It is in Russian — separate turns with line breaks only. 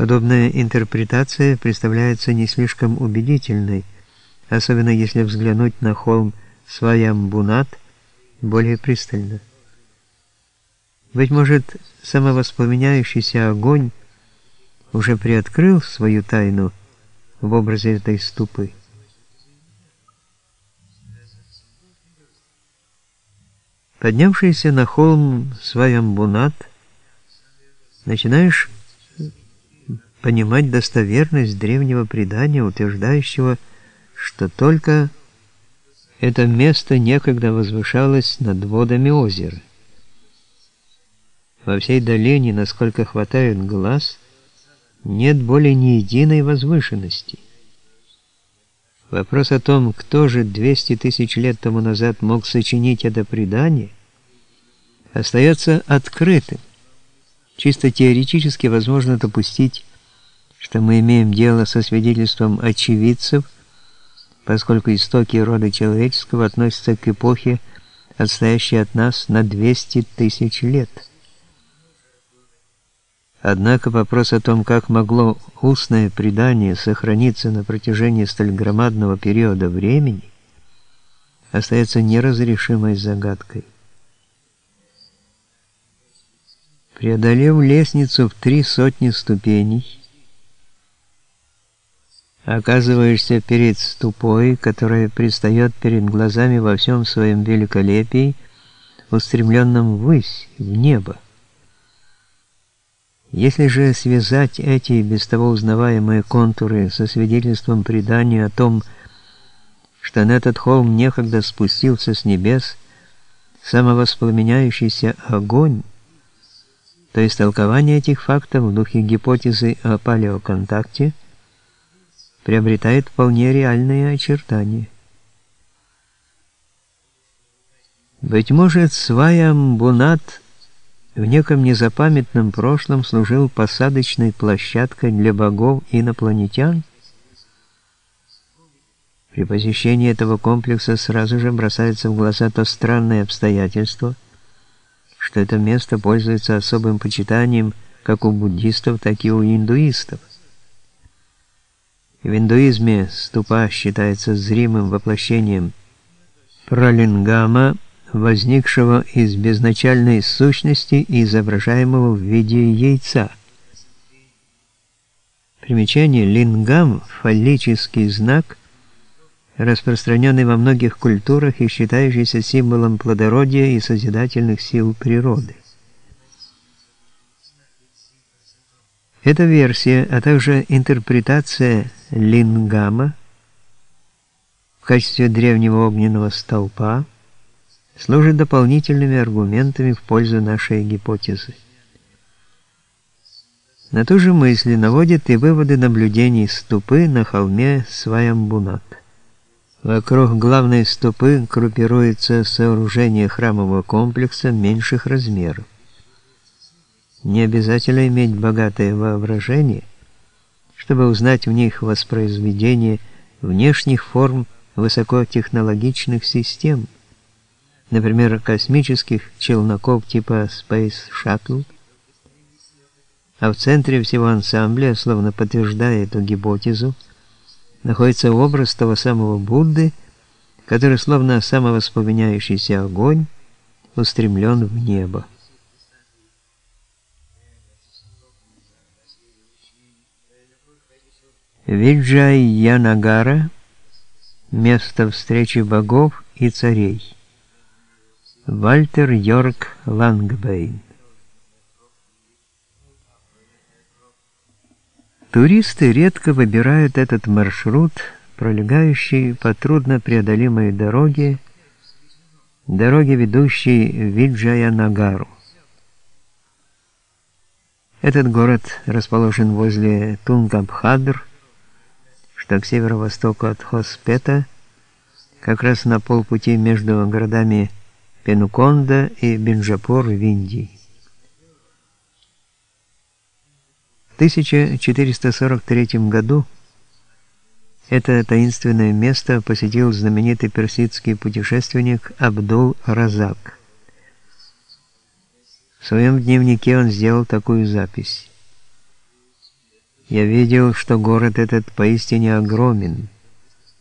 Подобная интерпретация представляется не слишком убедительной, особенно если взглянуть на холм Сваямбунат более пристально. Быть может, самовоспламеняющийся огонь уже приоткрыл свою тайну в образе этой ступы. Поднявшийся на холм Сваямбунат, начинаешь понимать достоверность древнего предания, утверждающего, что только это место некогда возвышалось над водами озера. Во всей долине, насколько хватает глаз, нет более ни единой возвышенности. Вопрос о том, кто же 200 тысяч лет тому назад мог сочинить это предание, остается открытым. Чисто теоретически возможно допустить, что мы имеем дело со свидетельством очевидцев, поскольку истоки рода человеческого относятся к эпохе, отстоящей от нас на 200 тысяч лет. Однако вопрос о том, как могло устное предание сохраниться на протяжении столь громадного периода времени, остается неразрешимой загадкой. Преодолев лестницу в три сотни ступеней, оказываешься перед ступой, которая предстает перед глазами во всем своем великолепии, устремленном ввысь, в небо. Если же связать эти без того узнаваемые контуры со свидетельством предания о том, что на этот холм некогда спустился с небес самовоспламеняющийся огонь, то истолкование этих фактов в духе гипотезы о палеоконтакте – приобретает вполне реальные очертания. Быть может, Сваямбунат в неком незапамятном прошлом служил посадочной площадкой для богов инопланетян? При посещении этого комплекса сразу же бросается в глаза то странное обстоятельство, что это место пользуется особым почитанием как у буддистов, так и у индуистов. В индуизме ступа считается зримым воплощением пралингама, возникшего из безначальной сущности и изображаемого в виде яйца. Примечание лингам – фаллический знак, распространенный во многих культурах и считающийся символом плодородия и созидательных сил природы. Эта версия, а также интерпретация лингама в качестве древнего огненного столпа служит дополнительными аргументами в пользу нашей гипотезы. На ту же мысль наводят и выводы наблюдений ступы на холме Сваямбунат. Вокруг главной ступы группируется сооружение храмового комплекса меньших размеров. Не обязательно иметь богатое воображение, чтобы узнать в них воспроизведение внешних форм высокотехнологичных систем, например, космических челноков типа Space Shuttle, а в центре всего ансамбля, словно подтверждая эту гипотезу, находится образ того самого Будды, который, словно самовоспламеняющийся огонь, устремлен в небо. Виджай-Янагара – место встречи богов и царей. Вальтер Йорк Лангбейн Туристы редко выбирают этот маршрут, пролегающий по труднопреодолимой дороге, дороге, ведущей в Виджая-Нагару. Этот город расположен возле Тунгабхадр, что к северо-востоку от Хоспета, как раз на полпути между городами Пенуконда и Бенджапур в Индии. В 1443 году это таинственное место посетил знаменитый персидский путешественник Абдул-Разак. Своем дневнике он сделал такую запись. Я видел, что город этот поистине огромен –